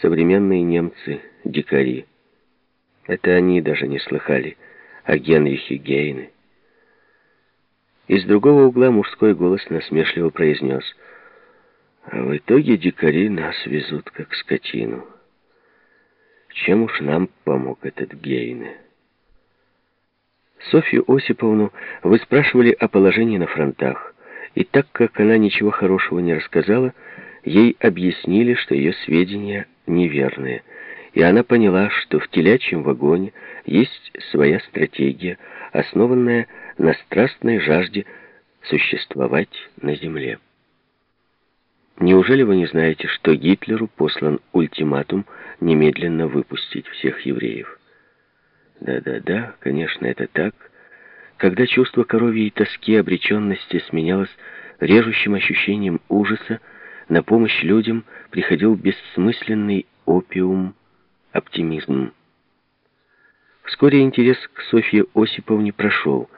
современные немцы, дикари. Это они даже не слыхали о Генрихе Гейне. Из другого угла мужской голос насмешливо произнес, «А в итоге дикари нас везут, как скотину. Чем уж нам помог этот Гейне?» Софью Осиповну вы спрашивали о положении на фронтах, и так как она ничего хорошего не рассказала, ей объяснили, что ее сведения неверные, и она поняла, что в телячьем вагоне есть своя стратегия, основанная на страстной жажде существовать на земле. Неужели вы не знаете, что Гитлеру послан ультиматум немедленно выпустить всех евреев? Да-да-да, конечно, это так. Когда чувство коровьей тоски обреченности сменялось режущим ощущением ужаса, на помощь людям приходил бессмысленный опиум, оптимизм. Вскоре интерес к Софье Осиповне прошел,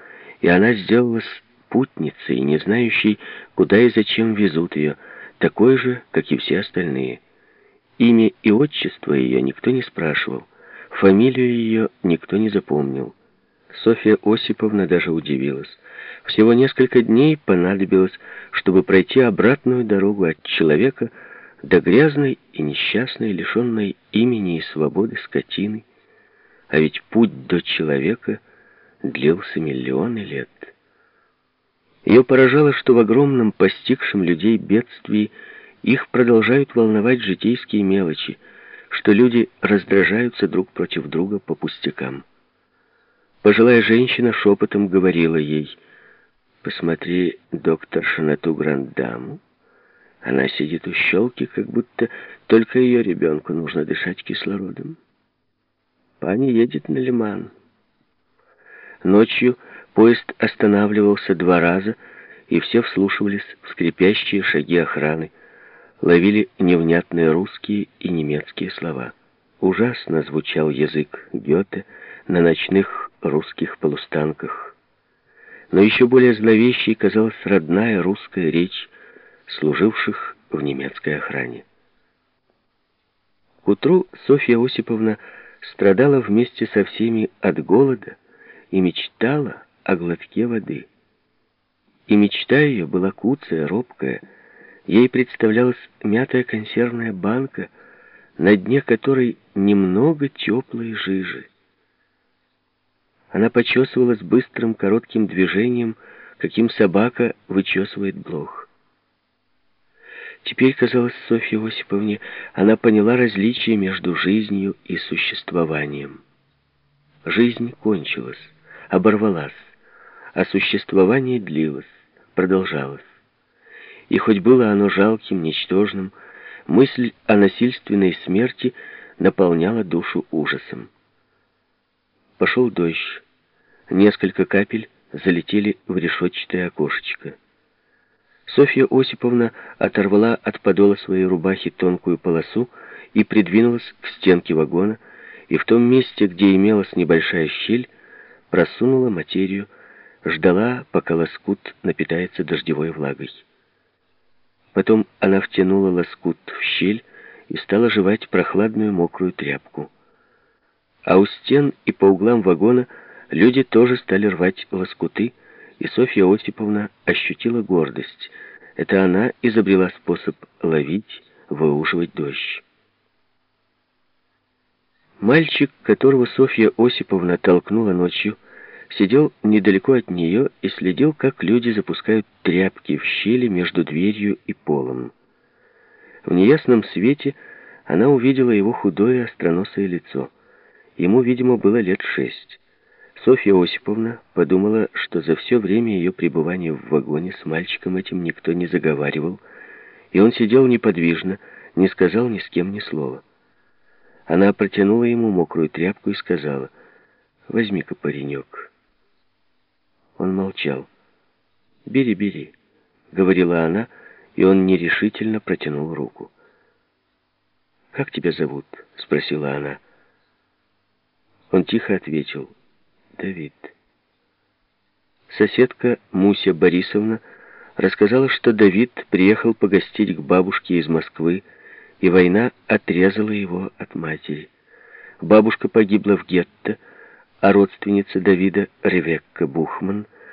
и она сделалась путницей, не знающей, куда и зачем везут ее, такой же, как и все остальные. Имя и отчество ее никто не спрашивал, фамилию ее никто не запомнил. Софья Осиповна даже удивилась. Всего несколько дней понадобилось, чтобы пройти обратную дорогу от человека до грязной и несчастной, лишенной имени и свободы скотины. А ведь путь до человека длился миллионы лет. Ее поражало, что в огромном постигшем людей бедствии их продолжают волновать житейские мелочи, что люди раздражаются друг против друга по пустякам. Пожилая женщина шепотом говорила ей, «Посмотри, доктор Шанату Грандаму. Она сидит у щелки, как будто только ее ребенку нужно дышать кислородом. Пани едет на лиман». Ночью поезд останавливался два раза, и все вслушивались в скрипящие шаги охраны, ловили невнятные русские и немецкие слова. Ужасно звучал язык Гёте на ночных русских полустанках. Но еще более зловещей казалась родная русская речь служивших в немецкой охране. К утру Софья Осиповна страдала вместе со всеми от голода и мечтала о глотке воды. И мечта ее была куцая, робкая. Ей представлялась мятая консервная банка, на дне которой немного теплой жижи. Она почесывалась быстрым коротким движением, каким собака вычесывает блох. Теперь, казалось Софье Осиповне, она поняла различие между жизнью и существованием. Жизнь кончилась, оборвалась, а существование длилось, продолжалось. И хоть было оно жалким, ничтожным, мысль о насильственной смерти наполняла душу ужасом. Пошел дождь. Несколько капель залетели в решетчатое окошечко. Софья Осиповна оторвала от подола своей рубахи тонкую полосу и придвинулась к стенке вагона, и в том месте, где имелась небольшая щель, просунула материю, ждала, пока лоскут напитается дождевой влагой. Потом она втянула лоскут в щель и стала жевать прохладную мокрую тряпку. А у стен и по углам вагона люди тоже стали рвать лоскуты, и Софья Осиповна ощутила гордость. Это она изобрела способ ловить, выуживать дождь. Мальчик, которого Софья Осиповна толкнула ночью, сидел недалеко от нее и следил, как люди запускают тряпки в щели между дверью и полом. В неясном свете она увидела его худое остроносое лицо — Ему, видимо, было лет шесть. Софья Осиповна подумала, что за все время ее пребывания в вагоне с мальчиком этим никто не заговаривал, и он сидел неподвижно, не сказал ни с кем ни слова. Она протянула ему мокрую тряпку и сказала, «Возьми-ка, паренек». Он молчал. «Бери, бери», — говорила она, и он нерешительно протянул руку. «Как тебя зовут?» — спросила она. Тихо ответил «Давид». Соседка Муся Борисовна рассказала, что Давид приехал погостить к бабушке из Москвы и война отрезала его от матери. Бабушка погибла в гетто, а родственница Давида, Ревекка Бухман –